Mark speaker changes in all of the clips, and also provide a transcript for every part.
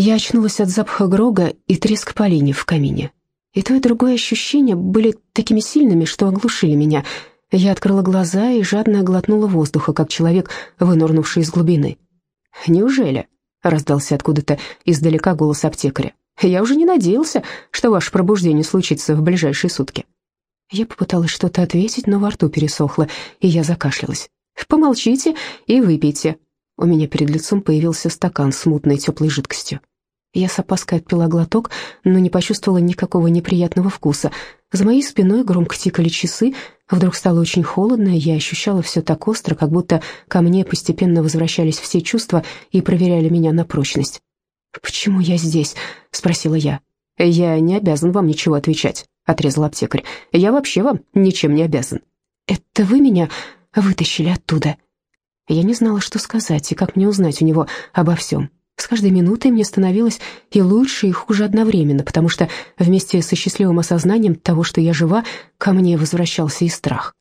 Speaker 1: Я очнулась от запаха грога и треска поленьев в камине. И то, и другое ощущения были такими сильными, что оглушили меня. Я открыла глаза и жадно глотнула воздуха, как человек, вынырнувший из глубины. «Неужели?» — раздался откуда-то издалека голос аптекаря. «Я уже не надеялся, что ваше пробуждение случится в ближайшие сутки». Я попыталась что-то ответить, но во рту пересохло, и я закашлялась. «Помолчите и выпейте». У меня перед лицом появился стакан с мутной теплой жидкостью. Я с опаской отпила глоток, но не почувствовала никакого неприятного вкуса. За моей спиной громко тикали часы, вдруг стало очень холодно, я ощущала все так остро, как будто ко мне постепенно возвращались все чувства и проверяли меня на прочность. «Почему я здесь?» — спросила я. «Я не обязан вам ничего отвечать», — отрезал аптекарь. «Я вообще вам ничем не обязан». «Это вы меня вытащили оттуда?» Я не знала, что сказать и как мне узнать у него обо всем. С каждой минутой мне становилось и лучше, и хуже одновременно, потому что вместе со счастливым осознанием того, что я жива, ко мне возвращался и страх.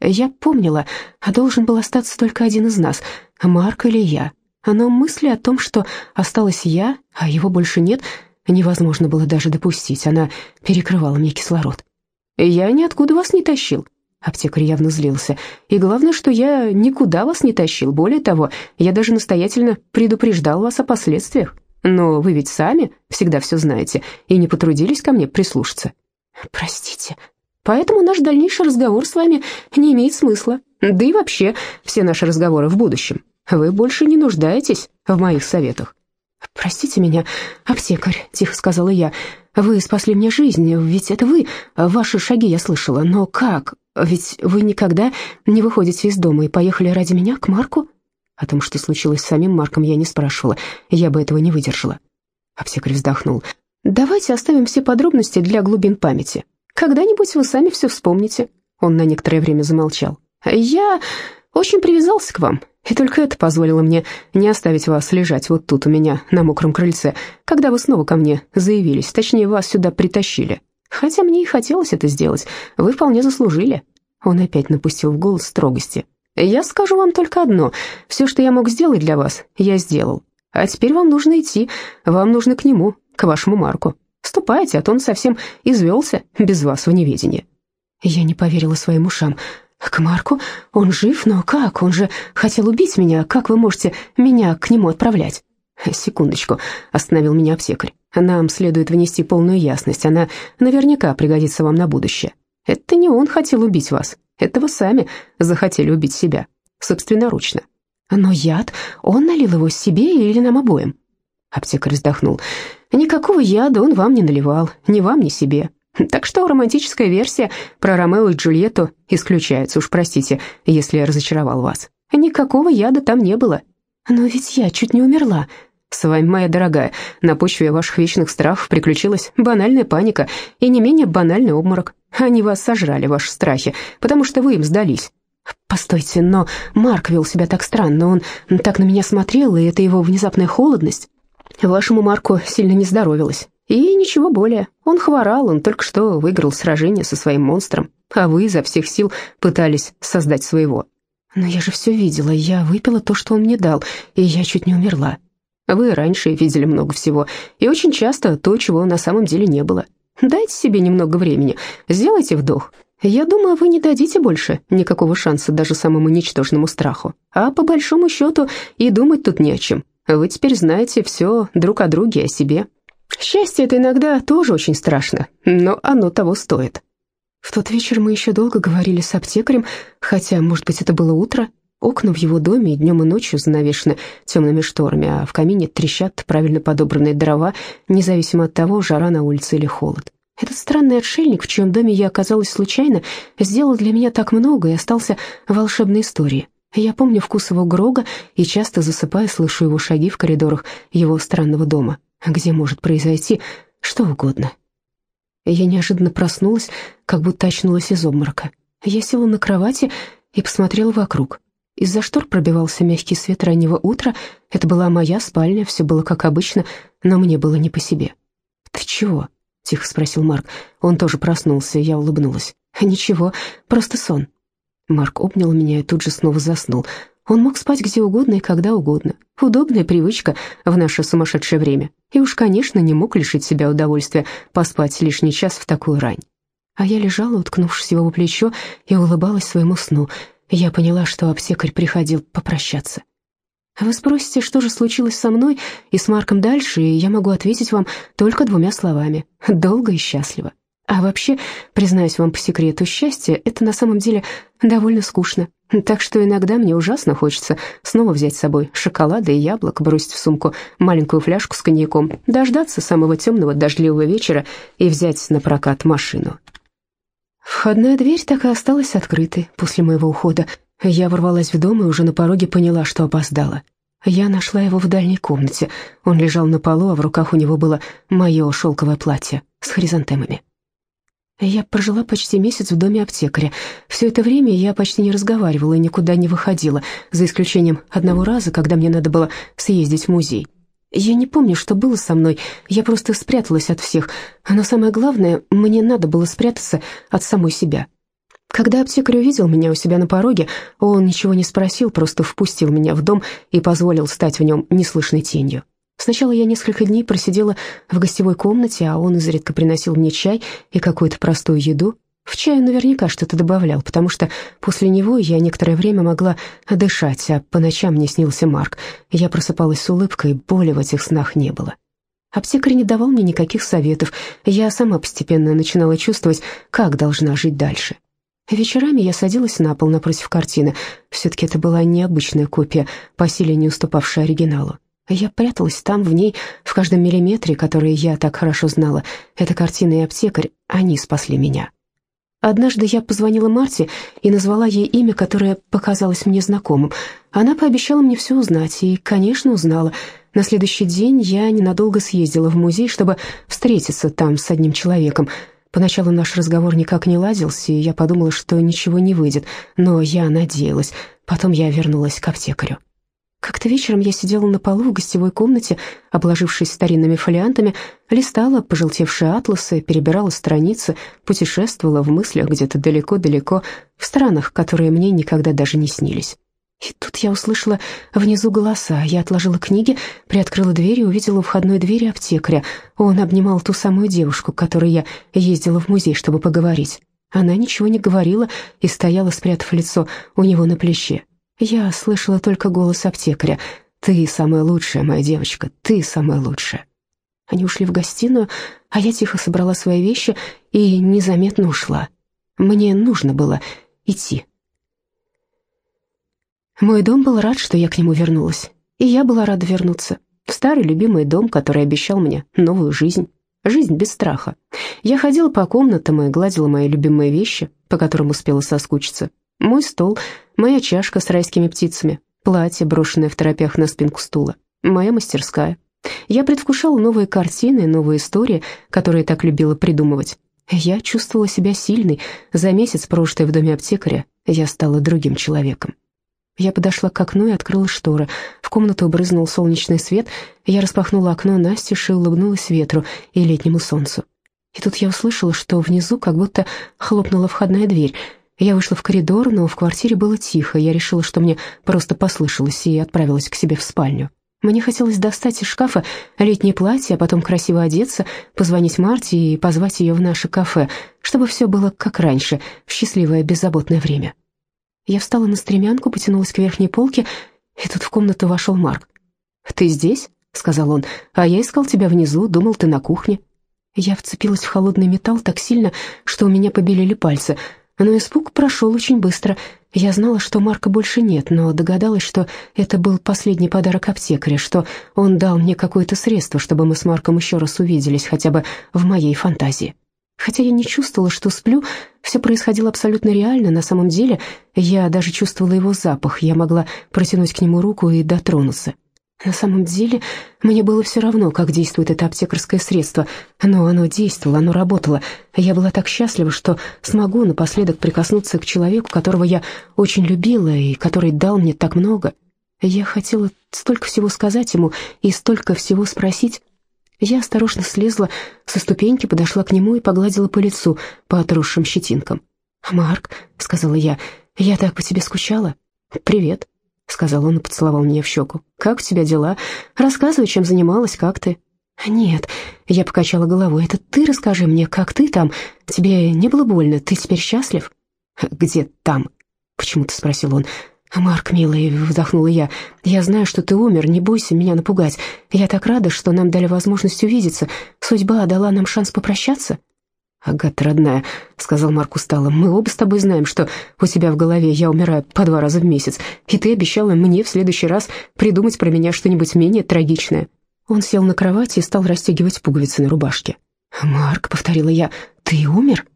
Speaker 1: Я помнила, а должен был остаться только один из нас, Марк или я. Но мысли о том, что осталась я, а его больше нет, невозможно было даже допустить. Она перекрывала мне кислород. «Я ниоткуда вас не тащил», Аптекарь явно злился. «И главное, что я никуда вас не тащил. Более того, я даже настоятельно предупреждал вас о последствиях. Но вы ведь сами всегда все знаете и не потрудились ко мне прислушаться». «Простите. Поэтому наш дальнейший разговор с вами не имеет смысла. Да и вообще все наши разговоры в будущем. Вы больше не нуждаетесь в моих советах». «Простите меня, аптекарь», — тихо сказала я. «Вы спасли мне жизнь, ведь это вы. Ваши шаги я слышала. Но как? Ведь вы никогда не выходите из дома и поехали ради меня к Марку?» О том, что случилось с самим Марком, я не спрашивала. Я бы этого не выдержала. Аптекарь вздохнул. «Давайте оставим все подробности для глубин памяти. Когда-нибудь вы сами все вспомните». Он на некоторое время замолчал. «Я очень привязался к вам, и только это позволило мне не оставить вас лежать вот тут у меня на мокром крыльце, когда вы снова ко мне заявились, точнее, вас сюда притащили. Хотя мне и хотелось это сделать, вы вполне заслужили». Он опять напустил в голос строгости. «Я скажу вам только одно. Все, что я мог сделать для вас, я сделал. А теперь вам нужно идти, вам нужно к нему, к вашему Марку. Ступайте, а то он совсем извелся без вас в неведении». Я не поверила своим ушам. «К Марку? Он жив? Но как? Он же хотел убить меня. Как вы можете меня к нему отправлять?» «Секундочку», — остановил меня аптекарь. «Нам следует внести полную ясность. Она наверняка пригодится вам на будущее. Это не он хотел убить вас. Это вы сами захотели убить себя. Собственноручно». «Но яд? Он налил его себе или нам обоим?» Аптекарь вздохнул. «Никакого яда он вам не наливал. Ни вам, ни себе. Так что романтическая версия про Ромео и Джульетту исключается, уж простите, если я разочаровал вас. Никакого яда там не было. Но ведь я чуть не умерла. С вами, моя дорогая, на почве ваших вечных страхов приключилась банальная паника и не менее банальный обморок. Они вас сожрали, ваши страхи, потому что вы им сдались. Постойте, но Марк вел себя так странно, он так на меня смотрел, и это его внезапная холодность. Вашему Марку сильно не здоровилось. И ничего более. Он хворал, он только что выиграл сражение со своим монстром, а вы изо всех сил пытались создать своего. Но я же все видела, я выпила то, что он мне дал, и я чуть не умерла. Вы раньше видели много всего, и очень часто то, чего на самом деле не было. Дайте себе немного времени, сделайте вдох. Я думаю, вы не дадите больше никакого шанса даже самому ничтожному страху. А по большому счету и думать тут не о чем. Вы теперь знаете все друг о друге, о себе. Счастье это иногда тоже очень страшно, но оно того стоит. В тот вечер мы еще долго говорили с аптекарем, хотя, может быть, это было утро. Окна в его доме и днем и ночью занавешены темными шторами, а в камине трещат правильно подобранные дрова, независимо от того, жара на улице или холод. Этот странный отшельник, в чьем доме я оказалась случайно, сделал для меня так много и остался волшебной историей. Я помню вкус его грога и часто засыпая слышу его шаги в коридорах его странного дома где может произойти что угодно. Я неожиданно проснулась, как будто очнулась из обморока. Я села на кровати и посмотрела вокруг. Из-за штор пробивался мягкий свет раннего утра. Это была моя спальня, все было как обычно, но мне было не по себе. «Ты чего?» — тихо спросил Марк. Он тоже проснулся, и я улыбнулась. «Ничего, просто сон». Марк обнял меня и тут же снова заснул. Он мог спать где угодно и когда угодно. Удобная привычка в наше сумасшедшее время. И уж, конечно, не мог лишить себя удовольствия поспать лишний час в такую рань. А я лежала, уткнувшись его плечо, и улыбалась своему сну. Я поняла, что аптекарь приходил попрощаться. Вы спросите, что же случилось со мной и с Марком дальше, и я могу ответить вам только двумя словами. Долго и счастливо. А вообще, признаюсь вам по секрету, счастье — это на самом деле довольно скучно. Так что иногда мне ужасно хочется снова взять с собой шоколада и яблок, бросить в сумку маленькую фляжку с коньяком, дождаться самого темного дождливого вечера и взять на прокат машину. Входная дверь так и осталась открытой после моего ухода. Я ворвалась в дом и уже на пороге поняла, что опоздала. Я нашла его в дальней комнате. Он лежал на полу, а в руках у него было мое шелковое платье с хризантемами. Я прожила почти месяц в доме аптекаря. Все это время я почти не разговаривала и никуда не выходила, за исключением одного раза, когда мне надо было съездить в музей. Я не помню, что было со мной, я просто спряталась от всех, но самое главное, мне надо было спрятаться от самой себя. Когда аптекарь увидел меня у себя на пороге, он ничего не спросил, просто впустил меня в дом и позволил стать в нем неслышной тенью. Сначала я несколько дней просидела в гостевой комнате, а он изредка приносил мне чай и какую-то простую еду. В чаю наверняка что-то добавлял, потому что после него я некоторое время могла дышать, а по ночам мне снился Марк. Я просыпалась с улыбкой, боли в этих снах не было. Аптекарь не давал мне никаких советов, я сама постепенно начинала чувствовать, как должна жить дальше. Вечерами я садилась на пол напротив картины, все-таки это была необычная копия, по силе не уступавшая оригиналу. Я пряталась там, в ней, в каждом миллиметре, который я так хорошо знала. Эта картина и аптекарь, они спасли меня. Однажды я позвонила Марте и назвала ей имя, которое показалось мне знакомым. Она пообещала мне все узнать, и, конечно, узнала. На следующий день я ненадолго съездила в музей, чтобы встретиться там с одним человеком. Поначалу наш разговор никак не ладился, и я подумала, что ничего не выйдет, но я надеялась. Потом я вернулась к аптекарю. Как-то вечером я сидела на полу в гостевой комнате, обложившись старинными фолиантами, листала пожелтевшие атласы, перебирала страницы, путешествовала в мыслях где-то далеко-далеко, в странах, которые мне никогда даже не снились. И тут я услышала внизу голоса. Я отложила книги, приоткрыла дверь и увидела у входной двери аптекаря. Он обнимал ту самую девушку, к которой я ездила в музей, чтобы поговорить. Она ничего не говорила и стояла, спрятав лицо у него на плече. Я слышала только голос аптекаря. «Ты самая лучшая, моя девочка, ты самая лучшая». Они ушли в гостиную, а я тихо собрала свои вещи и незаметно ушла. Мне нужно было идти. Мой дом был рад, что я к нему вернулась. И я была рада вернуться. В старый любимый дом, который обещал мне новую жизнь. Жизнь без страха. Я ходила по комнатам и гладила мои любимые вещи, по которым успела соскучиться. Мой стол, моя чашка с райскими птицами, платье, брошенное в торопях на спинку стула, моя мастерская. Я предвкушала новые картины, новые истории, которые так любила придумывать. Я чувствовала себя сильной. За месяц, прожитый в доме аптекаря, я стала другим человеком. Я подошла к окну и открыла шторы. В комнату брызнул солнечный свет. Я распахнула окно настежь и улыбнулась ветру и летнему солнцу. И тут я услышала, что внизу как будто хлопнула входная дверь — я вышла в коридор, но в квартире было тихо. Я решила, что мне просто послышалось, и отправилась к себе в спальню. Мне хотелось достать из шкафа летнее платье, а потом красиво одеться, позвонить Марте и позвать ее в наше кафе, чтобы все было как раньше, в счастливое беззаботное время. Я встала на стремянку, потянулась к верхней полке, и тут в комнату вошел Марк. «Ты здесь?» — сказал он. «А я искал тебя внизу, думал, ты на кухне». Я вцепилась в холодный металл так сильно, что у меня побелели пальцы — но испуг прошел очень быстро. Я знала, что Марка больше нет, но догадалась, что это был последний подарок аптекаря, что он дал мне какое-то средство, чтобы мы с Марком еще раз увиделись, хотя бы в моей фантазии. Хотя я не чувствовала, что сплю, все происходило абсолютно реально, на самом деле я даже чувствовала его запах, я могла протянуть к нему руку и дотронуться. На самом деле, мне было все равно, как действует это аптекарское средство, но оно действовало, оно работало. Я была так счастлива, что смогу напоследок прикоснуться к человеку, которого я очень любила и который дал мне так много. Я хотела столько всего сказать ему и столько всего спросить. Я осторожно слезла со ступеньки, подошла к нему и погладила по лицу, по отросшим щетинкам. «Марк», — сказала я, — «я так по тебе скучала». «Привет». Сказал он и поцеловал меня в щеку. «Как у тебя дела? Рассказывай, чем занималась, как ты?» «Нет», — я покачала головой, — «это ты расскажи мне, как ты там? Тебе не было больно? Ты теперь счастлив?» «Где там?» — почему-то спросил он. «Марк, милый», — вздохнула я, — «я знаю, что ты умер, не бойся меня напугать. Я так рада, что нам дали возможность увидеться. Судьба дала нам шанс попрощаться». «Агата, родная», — сказал Марк устало, — «мы оба с тобой знаем, что у тебя в голове я умираю по два раза в месяц, и ты обещала мне в следующий раз придумать про меня что-нибудь менее трагичное». Он сел на кровати и стал расстегивать пуговицы на рубашке. «Марк», — повторила я, — «ты умер?»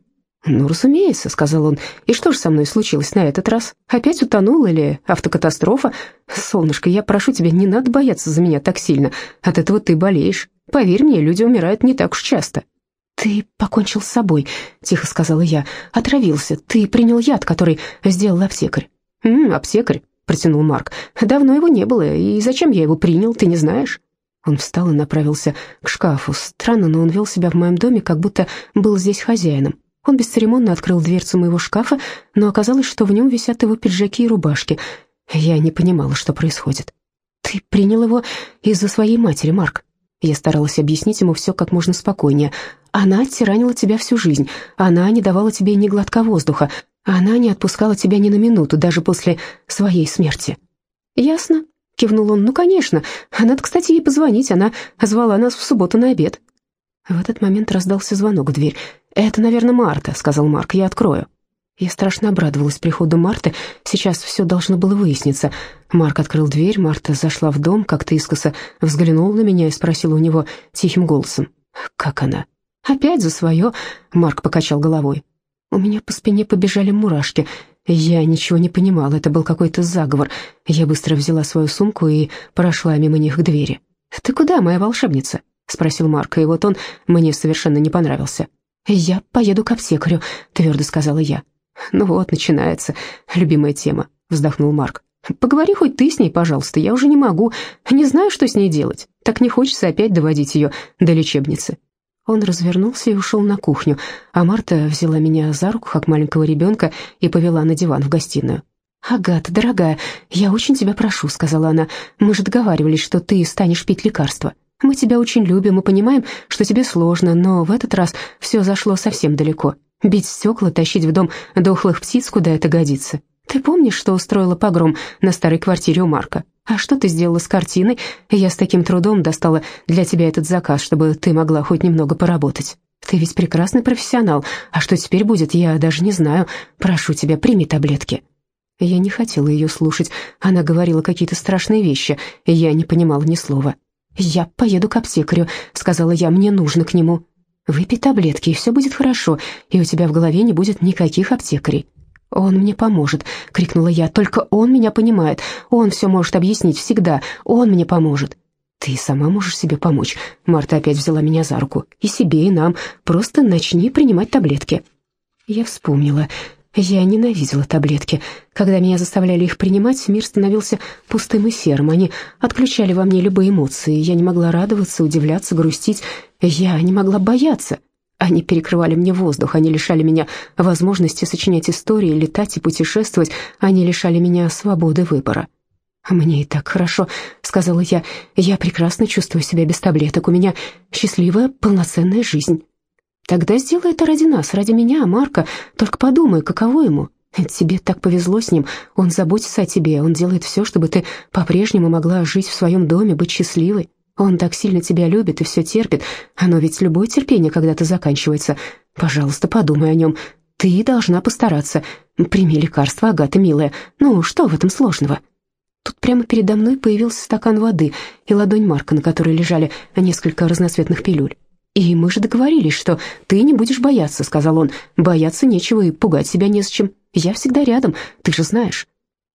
Speaker 1: «Ну, разумеется», — сказал он. «И что же со мной случилось на этот раз? Опять утонул или автокатастрофа? Солнышко, я прошу тебя, не надо бояться за меня так сильно. От этого ты болеешь. Поверь мне, люди умирают не так уж часто». «Ты покончил с собой», — тихо сказала я. «Отравился. Ты принял яд, который сделал аптекарь». «М, аптекарь», — протянул Марк. «Давно его не было, и зачем я его принял, ты не знаешь?» Он встал и направился к шкафу. Странно, но он вел себя в моем доме, как будто был здесь хозяином. Он бесцеремонно открыл дверцу моего шкафа, но оказалось, что в нем висят его пиджаки и рубашки. Я не понимала, что происходит. «Ты принял его из-за своей матери, Марк». Я старалась объяснить ему все как можно спокойнее. «Она тиранила тебя всю жизнь. Она не давала тебе ни глотка воздуха. Она не отпускала тебя ни на минуту, даже после своей смерти». «Ясно», — кивнул он. «Ну, конечно. Надо, кстати, ей позвонить. Она звала нас в субботу на обед». В этот момент раздался звонок в дверь. «Это, наверное, Марта», — сказал Марк. «Я открою». Я страшно обрадовалась приходу Марты. Сейчас все должно было выясниться. Марк открыл дверь, Марта зашла в дом, как-то искоса взглянула на меня и спросила у него тихим голосом. «Как она?» «Опять за свое?» — Марк покачал головой. У меня по спине побежали мурашки. Я ничего не понимала, это был какой-то заговор. Я быстро взяла свою сумку и прошла мимо них к двери. «Ты куда, моя волшебница?» — спросил Марк, и вот он мне совершенно не понравился. «Я поеду к аптекарю», — твердо сказала я. «Ну вот, начинается любимая тема», — вздохнул Марк. «Поговори хоть ты с ней, пожалуйста, я уже не могу, не знаю, что с ней делать. Так не хочется опять доводить ее до лечебницы». Он развернулся и ушел на кухню, а Марта взяла меня за руку, как маленького ребенка, и повела на диван в гостиную. «Агата, дорогая, я очень тебя прошу», — сказала она. «Мы же договаривались, что ты станешь пить лекарства. Мы тебя очень любим и понимаем, что тебе сложно, но в этот раз все зашло совсем далеко. Бить стекла, тащить в дом дохлых птиц, куда это годится. Ты помнишь, что устроила погром на старой квартире у Марка? А что ты сделала с картиной? Я с таким трудом достала для тебя этот заказ, чтобы ты могла хоть немного поработать. Ты ведь прекрасный профессионал. А что теперь будет, я даже не знаю. Прошу тебя, прими таблетки». Я не хотела ее слушать. Она говорила какие-то страшные вещи, я не понимала ни слова. «Я поеду к аптекарю», — сказала я, — «мне нужно к нему». «Выпей таблетки, и все будет хорошо, и у тебя в голове не будет никаких аптекарей». «Он мне поможет», — крикнула я. «Только он меня понимает. Он все может объяснить всегда. Он мне поможет». «Ты сама можешь себе помочь». Марта опять взяла меня за руку. «И себе, и нам. Просто начни принимать таблетки». Я вспомнила. Я ненавидела таблетки. Когда меня заставляли их принимать, мир становился пустым и серым. Они отключали во мне любые эмоции. Я не могла радоваться, удивляться, грустить. Я не могла бояться. Они перекрывали мне воздух, они лишали меня возможности сочинять истории, летать и путешествовать, они лишали меня свободы выбора. «Мне и так хорошо», — сказала я. «Я прекрасно чувствую себя без таблеток. У меня счастливая, полноценная жизнь». «Тогда сделай это ради нас, ради меня, Марка. Только подумай, каково ему. Тебе так повезло с ним. Он заботится о тебе, он делает все, чтобы ты по-прежнему могла жить в своем доме, быть счастливой». Он так сильно тебя любит и все терпит. Оно ведь любое терпение когда-то заканчивается. Пожалуйста, подумай о нем. Ты должна постараться. Прими лекарство, Агата, милая. Ну, что в этом сложного?» Тут прямо передо мной появился стакан воды и ладонь Марка, на которой лежали несколько разноцветных пилюль. «И мы же договорились, что ты не будешь бояться», — сказал он. «Бояться нечего и пугать себя не с чем. Я всегда рядом, ты же знаешь».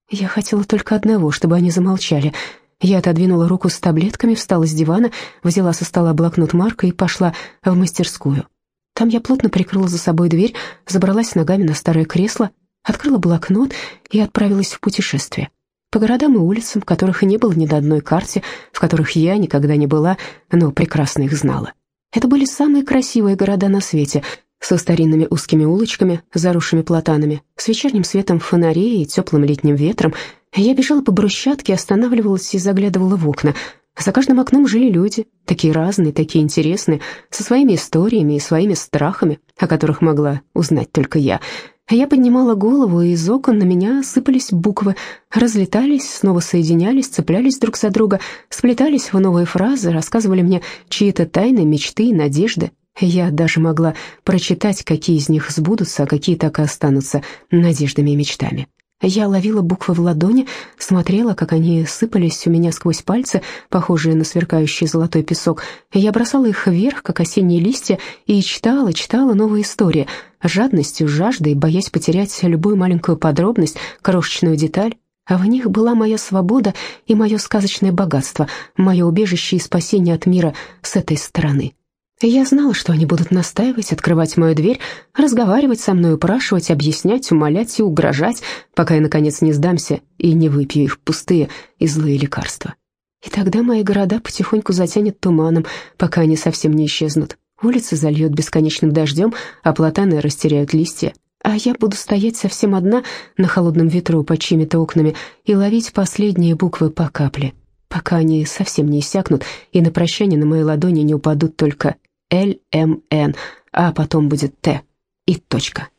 Speaker 1: Я хотела только одного, чтобы они замолчали — я отодвинула руку с таблетками, встала с дивана, взяла со стола блокнот Марка и пошла в мастерскую. Там я плотно прикрыла за собой дверь, забралась ногами на старое кресло, открыла блокнот и отправилась в путешествие. По городам и улицам, которых не было ни до одной карте, в которых я никогда не была, но прекрасно их знала. Это были самые красивые города на свете, со старинными узкими улочками, заросшими платанами, с вечерним светом фонарей и теплым летним ветром. Я бежала по брусчатке, останавливалась и заглядывала в окна. За каждым окном жили люди, такие разные, такие интересные, со своими историями и своими страхами, о которых могла узнать только я. Я поднимала голову, и из окон на меня сыпались буквы, разлетались, снова соединялись, цеплялись друг за друга, сплетались в новые фразы, рассказывали мне чьи-то тайны, мечты и надежды. Я даже могла прочитать, какие из них сбудутся, а какие так и останутся надеждами и мечтами. Я ловила буквы в ладони, смотрела, как они сыпались у меня сквозь пальцы, похожие на сверкающий золотой песок. Я бросала их вверх, как осенние листья, и читала, читала новые истории, жадностью, жаждой, боясь потерять любую маленькую подробность, крошечную деталь. А в них была моя свобода и мое сказочное богатство, мое убежище и спасение от мира с этой стороны. Я знала, что они будут настаивать, открывать мою дверь, разговаривать со мной, упрашивать, объяснять, умолять и угрожать, пока я, наконец, не сдамся и не выпью их пустые и злые лекарства. И тогда мои города потихоньку затянет туманом, пока они совсем не исчезнут. Улицы зальет бесконечным дождем, а платаны растеряют листья. А я буду стоять совсем одна на холодном ветру под чьими-то окнами и ловить последние буквы по капле, пока они совсем не иссякнут, и на прощание на моей ладони не упадут только Л-М-Н, а потом будет Т и точка.